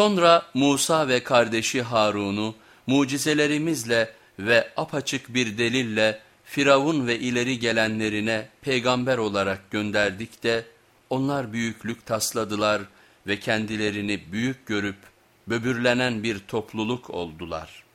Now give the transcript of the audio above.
Sonra Musa ve kardeşi Harun'u mucizelerimizle ve apaçık bir delille Firavun ve ileri gelenlerine peygamber olarak gönderdik de onlar büyüklük tasladılar ve kendilerini büyük görüp böbürlenen bir topluluk oldular.''